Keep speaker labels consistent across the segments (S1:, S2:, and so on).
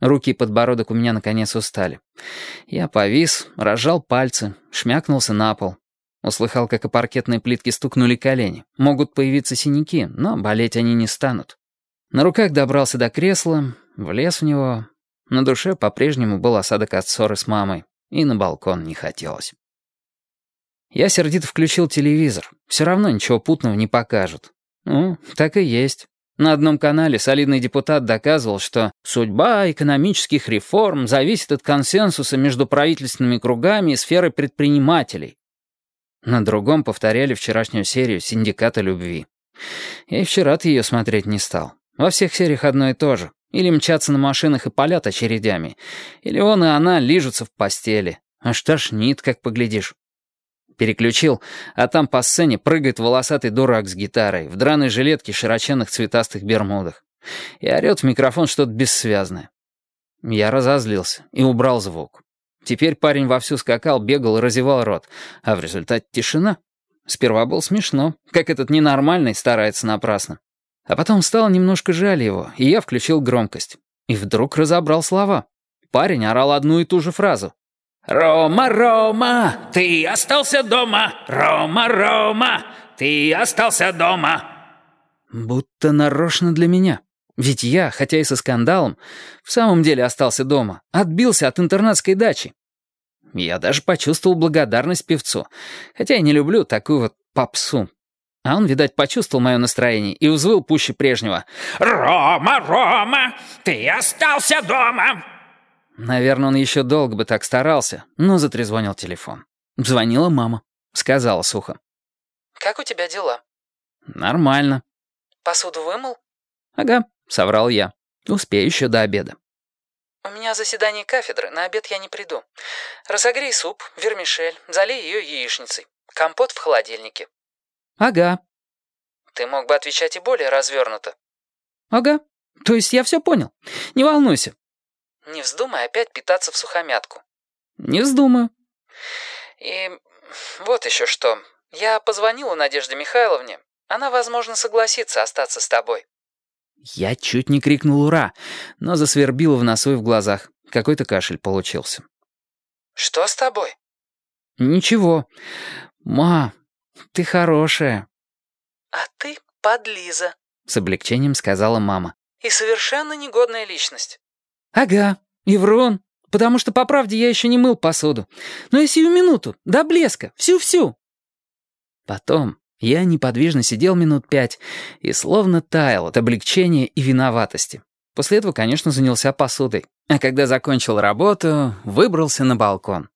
S1: Руки и подбородок у меня наконец устали. Я повис, разжал пальцы, шмякнулся на пол. Услыхал, как о паркетные плитки стукнули колени. Могут появиться синяки, но болеть они не станут. На руках добрался до кресла, влез в него. На душе по-прежнему был осадок от ссоры с мамой, и на балкон не хотелось. Я сердито включил телевизор. Все равно ничего путного не покажут. Ну, так и есть. На одном канале солидный депутат доказывал, что судьба экономических реформ зависит от консенсуса между правительственными кругами и сферой предпринимателей. На другом повторяли вчерашнюю серию «Синдиката любви». И вчера-то ее смотреть не стал. Во всех сериях одно и то же. Или мчатся на машинах и палят очередями, или он и она лижутся в постели. Аж тошнит, как поглядишь. Переключил, а там по сцене прыгает волосатый дурак с гитарой, в драной жилетке широченных цветастых бермудах. И орёт в микрофон что-то бессвязное. Я разозлился и убрал звук. Теперь парень вовсю скакал, бегал и разевал рот, а в результате тишина. Сперва было смешно, как этот ненормальный старается напрасно. А потом стало немножко жаль его, и я включил громкость. И вдруг разобрал слова. Парень орал одну и ту же фразу.
S2: «Рома, Рома, ты остался дома! Рома, Рома, ты остался дома!»
S1: Будто нарочно для меня. Ведь я, хотя и со скандалом, в самом деле остался дома, отбился от интернатской дачи. Я даже почувствовал благодарность певцу, хотя я не люблю такую вот попсу. А он, видать, почувствовал мое настроение и взвыл пуще прежнего.
S2: «Рома, Рома, ты остался дома!»
S1: Наверное, он еще долго бы так старался, но затрезвонил телефон. Звонила мама. Сказала сухо.
S3: «Как у тебя дела?»
S1: «Нормально».
S3: «Посуду вымыл?»
S1: «Ага», — соврал я. «Успею еще до обеда».
S3: «У меня заседание кафедры, на обед я не приду. Разогрей суп, вермишель, залей ее яичницей. Компот в холодильнике».
S1: «Ага».
S3: «Ты мог бы отвечать и более развернуто».
S1: «Ага. То есть я все понял. Не волнуйся.
S3: Не вздумай опять питаться в сухомятку.
S1: Не вздумаю.
S3: И вот еще что. Я позвонила Надежде Михайловне. Она, возможно, согласится остаться с тобой.
S1: Я чуть не крикнул «Ура!», но засвербило в носу и в глазах. Какой-то кашель получился.
S3: «Что с тобой?»
S1: «Ничего. Ма, ты хорошая».
S3: «А ты подлиза», —
S1: с облегчением сказала мама.
S3: «И совершенно негодная личность.
S1: «Ага, и врон, потому что, по правде, я еще не мыл посуду. Но я сию минуту, до блеска, всю-всю». Потом я неподвижно сидел минут пять и словно таял от облегчения и виноватости. После этого, конечно, занялся посудой. А когда закончил работу, выбрался на балкон.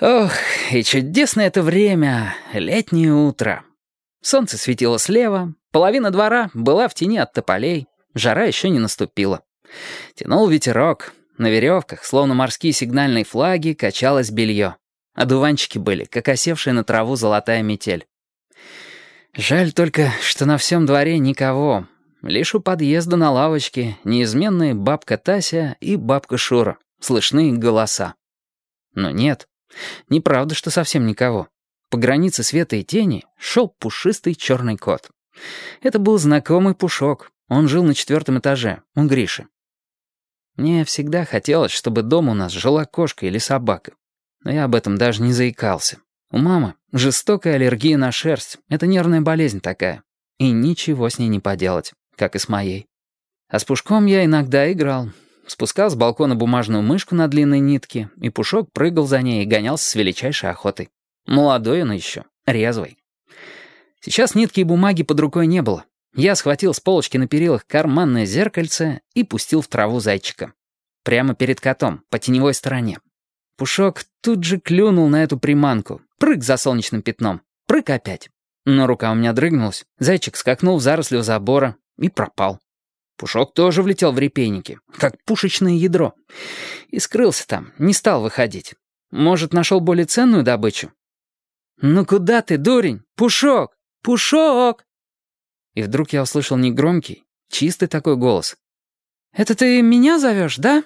S1: Ох, и чудесное это время, летнее утро. Солнце светило слева, половина двора была в тени от тополей, жара еще не наступила. Тянул ветерок. На веревках, словно морские сигнальные флаги, качалось белье. А дуванчики были, как осевшая на траву золотая метель. Жаль только, что на всем дворе никого. Лишь у подъезда на лавочке неизменные бабка Тася и бабка Шура. Слышны голоса. Но нет, неправда, что совсем никого. По границе света и тени шел пушистый черный кот. Это был знакомый Пушок. Он жил на четвертом этаже, у Гриши. Мне всегда хотелось, чтобы дома у нас жила кошка или собака. Но я об этом даже не заикался. У мамы жестокая аллергия на шерсть. Это нервная болезнь такая. И ничего с ней не поделать, как и с моей. А с Пушком я иногда играл. Спускал с балкона бумажную мышку на длинной нитке, и Пушок прыгал за ней и гонялся с величайшей охотой. Молодой он еще, резвый. Сейчас нитки и бумаги под рукой не было. Я схватил с полочки на перилах карманное зеркальце и пустил в траву зайчика. Прямо перед котом, по теневой стороне. Пушок тут же клюнул на эту приманку. Прыг за солнечным пятном. Прыг опять. Но рука у меня дрыгнулась. Зайчик скакнул в заросли у забора и пропал. Пушок тоже влетел в репейники, как пушечное ядро. И скрылся там, не стал выходить. Может, нашел более ценную добычу? «Ну куда ты, дурень? Пушок! Пушок!» И вдруг я услышал негромкий, чистый такой голос. «Это ты меня зовешь, да?»